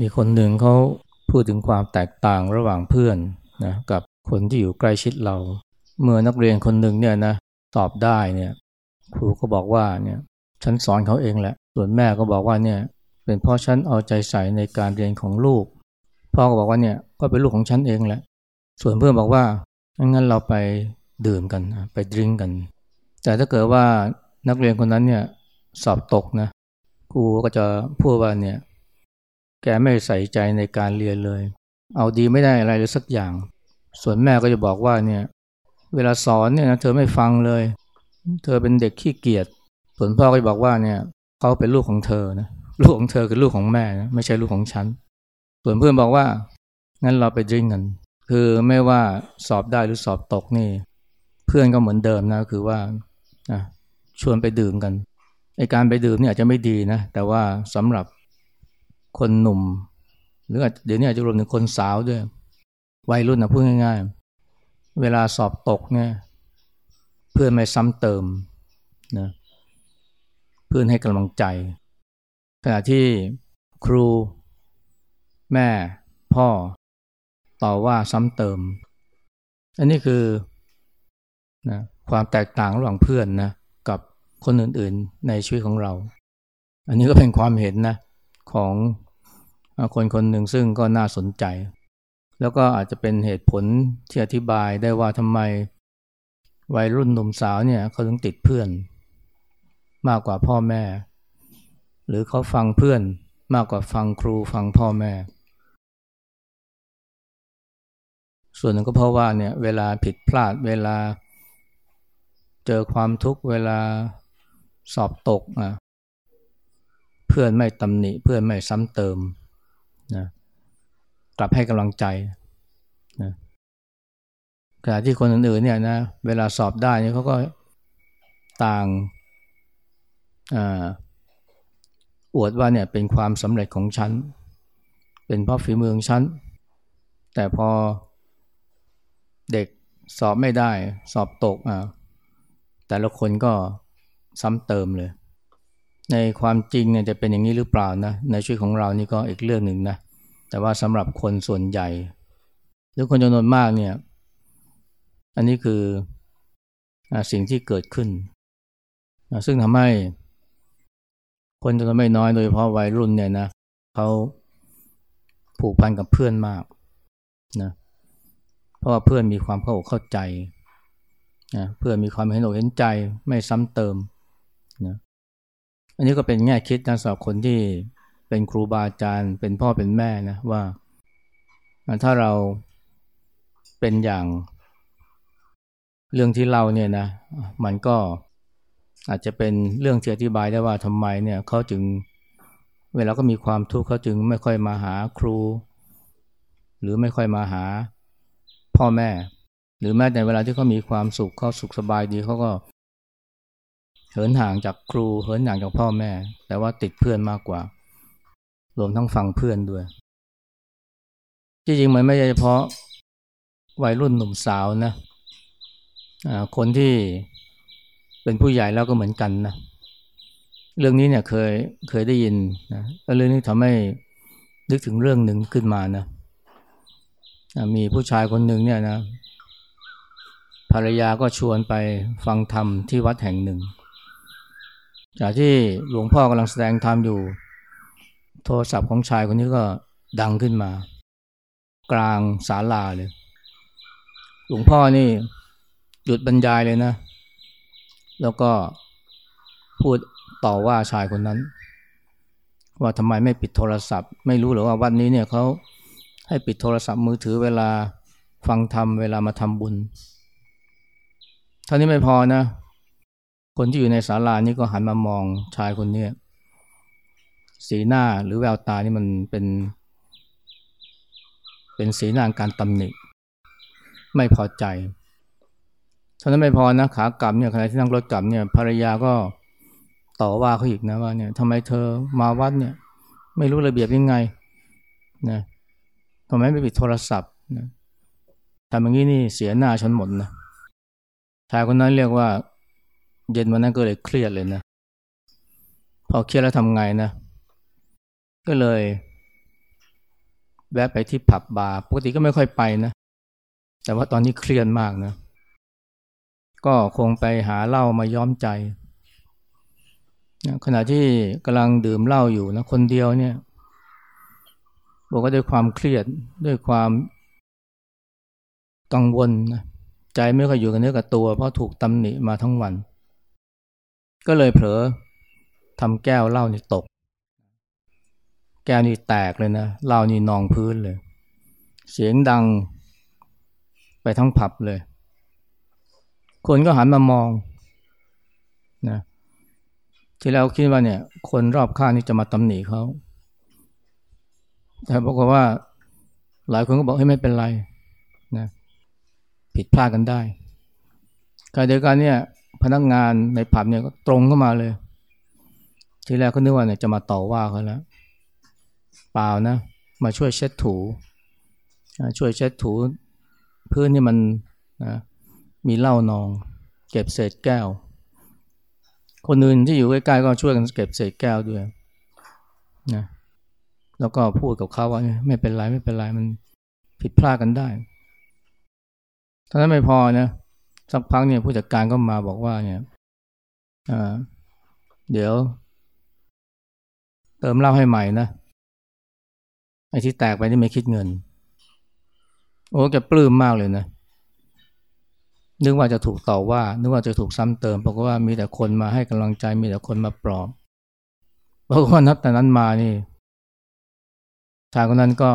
มีคนหนึ่งเขาพูดถึงความแตกต่างระหว่างเพื่อนนะกับคนที่อยู่ใกล้ชิดเรา เมื่อนักเรียนคนหนึ่งเนี่ยนะตอบได้เนี่ยครูก็บอกว่าเนี่ยฉันสอนเขาเองแหละ ส่วนแม่ก็บอกว่าเนี่ยเป็นเพราะฉันเอาใจใส่ในการเรียนของลูก พ่อก็บอกว่าเนี่ยก็เป็นลูกของฉันเองแหละ ส่วนเพื่อนบอกว่างั้นเราไปดื่มกันไปดื่มกัน แต่ถ้าเกิดว่านักเรียนคนนั้นเนี่ยสอบตกนะครูก็จะพูดว่าเนี่ย แกไม่ใส่ใจในการเรียนเลย เอาดีไม่ได้อะไรเลยสักอย่าง ส่วนแม่ก็จะบอกว่าเนี่ยเวลาสอนเนี่ยนะเธอไม่ฟังเลย เธอเป็นเด็กขี้เกียจส่วนพ่อก็จะบอกว่าเนี่ยเขาเป็นลูกของเธอนะลูกของเธอคือลูกของแม่นะไม่ใช่ลูกของฉัน ส่วนเพื่อนบอกว่างั้นเราไปดื่มกัน คือไม่ว่าสอบได้หรือสอบตกนี่ เพื่อนก็เหมือนเดิมนะคือว่าชวนไปดื่มกันไอการไปดื่มเนี่ยอาจจะไม่ดีนะแต่ว่าสำหรับ คนหนุ่ม หรือเดี๋ยวนี้อาจจะรวมถึงคนสาวด้วย วัยรุ่นนะพูดง่าย ๆ เวลาสอบตกเนี่ยเพื่อนไม่ซ้ำเติมนะเพื่อนให้กำลังใจ ขณะที่ครู แม่ พ่อ ต่อว่าซ้ำเติม อันนี้คือนะความแตกต่างระหว่างเพื่อนนะกับคนอื่นๆในชีวิตของเรา อันนี้ก็เป็นความเห็นนะ ของคนคนหนึ่งซึ่งก็น่าสนใจ แล้วก็อาจจะเป็นเหตุผลที่อธิบายได้ว่าทำไมวัยรุ่นหนุ่มสาวเนี่ยเขาถึงติดเพื่อน มากกว่าพ่อแม่ หรือเขาฟังเพื่อนมากกว่าฟังครูฟังพ่อแม่ ส่วนหนึ่งก็เพราะว่าเนี่ยเวลาผิดพลาดเวลาเจอความทุกข์เวลาสอบตกอะ เพื่อนไม่ตำหนิ เพื่อนไม่ซ้ำเติมนะกลับให้กำลังใจนะขณะที่คนอื่นๆเนี่ยนะเวลาสอบได้เนี่ยเขาก็ต่างอวดว่าเนี่ยเป็นความสำเร็จของฉัน เป็นเพราะฝีมือของฉัน แต่พอเด็กสอบไม่ได้ สอบตกอะแต่ละคนก็ซ้ำเติมเลย ในความจริงเนี่ยจะเป็นอย่างนี้หรือเปล่านะในชีวิตของเรานี่ก็อีกเรื่องหนึ่งนะแต่ว่าสำหรับคนส่วนใหญ่ หรือคนจำนวนมากเนี่ย อันนี้คือสิ่งที่เกิดขึ้น ซึ่งทำให้ คนจำนวนไม่น้อยโดยเฉพาะวัยรุ่นเนี่ยนะเขาผูกพันกับเพื่อนมากนะเพราะว่าเพื่อนมีความเข้าอกเข้าใจนะเพื่อนมีความเห็นอกเห็นใจไม่ซ้ำเติมนะ อันนี้ก็เป็นแง่คิดนะสำหรับคนที่เป็นครูบาอาจารย์ เป็นพ่อเป็นแม่นะว่า ถ้าเราเป็นอย่างเรื่องที่เราเนี่ยนะ มันก็อาจจะเป็นเรื่องที่อธิบายได้ว่าทำไมเนี่ยเขาจึงเวลาก็มีความทุกข์เขาจึงไม่ค่อยมาหาครู หรือไม่ค่อยมาหาพ่อแม่ หรือแม้แต่เวลาที่เขามีความสุขเขาสุขสบายดีเขาก็ เหินห่างจากครูเหินห่างจากพ่อแม่ แต่ว่าติดเพื่อนมากกว่า รวมทั้งฟังเพื่อนด้วย จริงๆมันไม่ใช่เฉพาะวัยรุ่นหนุ่มสาวนะคนที่เป็นผู้ใหญ่แล้วก็เหมือนกันนะเรื่องนี้เนี่ยเคยเคยได้ยินนะเรื่องนี้ทำให้นึกถึงเรื่องหนึ่งขึ้นมานะมีผู้ชายคนหนึ่งเนี่ยนะภรรยาก็ชวนไปฟังธรรมที่วัดแห่งหนึ่ง จากที่หลวงพ่อกำลังแสดงธรรมอยู่ โทรศัพท์ของชายคนนี้ก็ดังขึ้นมา กลางศาลาเลย หลวงพ่อนี่หยุดบรรยายเลยนะ แล้วก็พูดต่อว่าชายคนนั้น ว่าทำไมไม่ปิดโทรศัพท์ ไม่รู้หรือว่าวันนี้เนี่ยเขาให้ปิดโทรศัพท์มือถือเวลาฟังธรรมเวลามาทำบุญ เท่านี้ไม่พอนะ คนที่อยู่ในศาลานี่ก็หันมามองชายคนนี้สีหน้าหรือแววตานี่มันเป็น เป็นสีหน้าการตำหนิไม่พอใจเท่านั้นไม่พอนะขากลับเนี่ยขณะที่นั่งรถกลับเนี่ยภรรยาก็ต่อว่าเขาอีกนะว่าเนี่ยทำไมเธอมาวัดเนี่ย ไม่รู้ระเบียบยังไงนะทำไมไม่ปิดโทรศัพท์นะทำอย่างนี้นี่เสียหน้าฉันหมดนะชายคนนั้นเรียกว่า เย็นวันนั้นก็เลยเครียดเลยนะ พอเครียดแล้วทำไงนะ ก็เลยแวะไปที่ผับบาร์ปกติก็ไม่ค่อยไปนะ แต่ว่าตอนนี้เครียดมากนะ ก็คงไปหาเหล้ามาย้อมใจขณะที่กำลังดื่มเหล้าอยู่นะคนเดียวเนี่ย บอกว่าด้วยความเครียดด้วยความกังวลนะใจไม่ค่อยอยู่กับเนื้อกับตัว เพราะถูกตำหนิมาทั้งวัน ก็เลยเผลอทำแก้วเหล้านี่ตก แก้วนี่แตกเลยนะเหล้านี่นองพื้นเลย เสียงดังไปทั้งผับเลย คนก็หันมามองนะที่เราคิดว่าเนี่ย คนรอบข้างนี่จะมาตำหนิเขา แต่บอกว่า หลายคนก็บอกให้ไม่เป็นไรนะผิดพลาดกันได้การเดียวกันเนี่ย พนักงานในผับเนี่ยก็ตรงเข้ามาเลย ทีแรกก็นึกว่าเนี่ยจะมาต่อว่าเขาแล้วเปล่านะ มาช่วยเช็ดถู ช่วยเช็ดถูพื้นนี่มันนะมีเหล้านอง เก็บเศษแก้ว คนอื่นที่อยู่ใกล้ๆก็ช่วยกันเก็บเศษแก้วด้วยนะแล้วก็พูดกับเขาว่าไม่เป็นไรไม่เป็นไรมันผิดพลาดกันได้ท่านั้นไม่พอนะ สักพักเนี่ยผู้จัดการก็มาบอกว่าเนี่ยเดี๋ยว เติมเหล้าให้ใหม่นะไอ้ที่แตกไปนี่ไม่คิดเงิน โอ้แกปลื้มมากเลยนะนึกว่าจะถูกต่อว่า นึกว่าจะถูกซ้ำเติมเพราะว่ามีแต่คนมาให้กำลังใจ มีแต่คนมาปลอบเพราะว่านับแต่นั้นมานี่ชายคนนั้นก็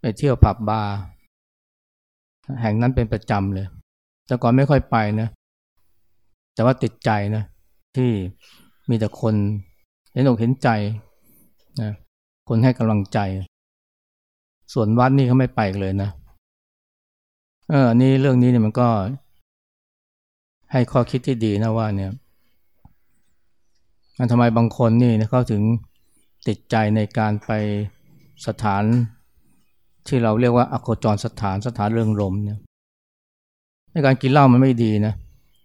ไปเที่ยวผับบาร์แห่งนั้นเป็นประจำเลย แต่ก่อนไม่ค่อยไปนะ แต่ว่าติดใจนะ ที่มีแต่คนเห็นอกเห็นใจนะคนให้กำลังใจ ส่วนวัดนี่เขาไม่ไปเลยนะ เออนี่เรื่องนี้เนี่ยมันก็ ให้ข้อคิดที่ดีนะว่าเนี่ยทำไมบางคนนี่เขาถึงติดใจในการไปสถานที่เราเรียกว่าอโคจรสถานสถานเรื่องลมเนี่ย ในการกินเหล้ามันไม่ดีนะ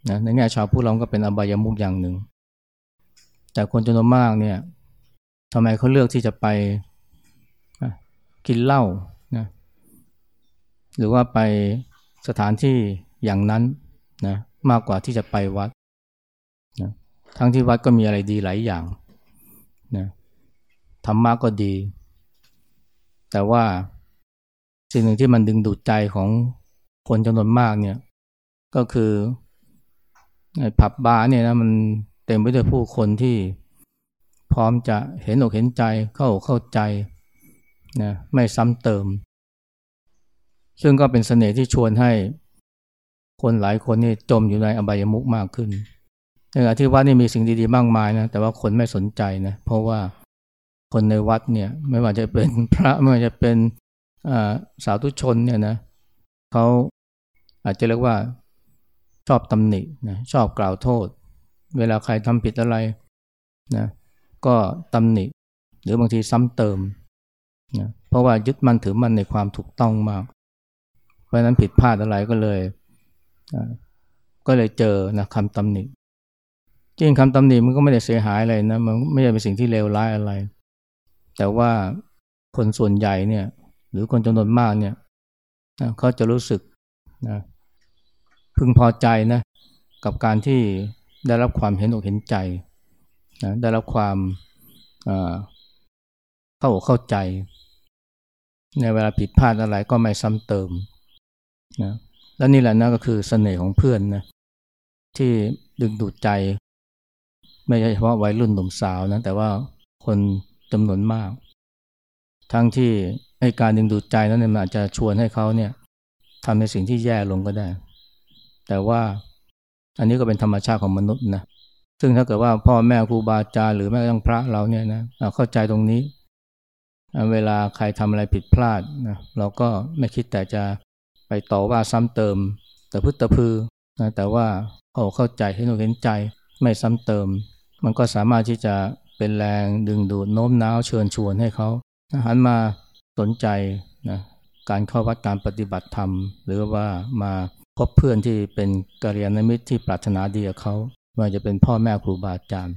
นะในแง่ชาวผู้เราก็เป็นอบายามุกอย่างหนึ่ง แต่คนจำนวนมากเนี่ยทำไมเขาเลือกที่จะไปกินเหล้านะหรือว่าไปสถานที่อย่างนั้นนะมากกว่าที่จะไปวัดนะทั้งที่วัดก็มีอะไรดีหลายอย่างนะธรรมะก็ดี แต่ว่าสิ่งหนึ่งที่มันดึงดูดใจของคนจำนวนมากเนี่ย ก็คือผับบาร์เนี่ยนะมันเต็มไปด้วยผู้คนที่พร้อมจะเห็นอกเห็นใจเข้าเข้าใจนะไม่ซ้ำเติม ซึ่งก็เป็นเสน่ห์ที่ชวนให้คนหลายคนนี่จมอยู่ในอบายมุกมากขึ้นในขณะที่วัดนี่มีสิ่งดีๆมากมายนะแต่ว่าคนไม่สนใจนะเพราะว่าคนในวัดเนี่ยไม่ว่าจะเป็นพระไม่ว่าจะเป็นสาวทุชนเนี่ยนะเขาอาจจะเรียกว่า ชอบตำหนินะชอบกล่าวโทษ เวลาใครทำผิดอะไรนะก็ตำหนิ หรือบางทีซ้ำเติมนะเพราะว่ายึดมั่นถือมั่นในความถูกต้องมาก เพราะนั้นผิดพลาดอะไรก็เลยก็เลยเจอนะคำตำหนิจริงคำตำหนิมันก็ไม่ได้เสียหายอะไรนะมันไม่ใช่เป็นสิ่งที่เลวร้ายอะไร แต่ว่าคนส่วนใหญ่เนี่ย หรือคนจำนวนมากเนี่ยเขาจะรู้สึกนะ พึงพอใจนะกับการที่ได้รับความเห็นอกเห็นใจนะได้รับความเข้าอกเข้าใจ ในเวลาผิดพลาดอะไรก็ไม่ซ้ำเติมนะและนี่แหละนะก็คือเสน่ห์ของเพื่อนนะที่ดึงดูดใจ ไม่ใช่เฉพาะวัยรุ่นหนุ่มสาวนะแต่ว่าคนจำนวนมาก ทั้งที่การดึงดูดใจนั้นมันอาจจะชวนให้เขาเนี่ยทำในสิ่งที่แย่ลงก็ได้ แต่ว่าอันนี้ก็เป็นธรรมชาติของมนุษย์นะซึ่งถ้าเกิดว่าพ่อแม่ครูบาอาจารย์หรือแม้กระทั่งพระเราเนี่ยนะเข้าใจตรงนี้ เวลาใครทำอะไรผิดพลาดนะเราก็ไม่คิดแต่จะไปต่อว่าซ้ำเติม แต่พึ่ตะพือนะแต่ว่าเขาเข้าใจให้หนูเห็นใจไม่ซ้ำเติม มันก็สามารถที่จะเป็นแรงดึงดูดโน้มน้าวเชิญชวนให้เขาหันมาสนใจนะการเข้าวัดการปฏิบัติธรรม หรือว่ามา พบเพื่อนที่เป็นกัลยาณมิตรที่ปรารถนาดีกับเขาว่าจะเป็นพ่อแม่ครูบาอาจารย์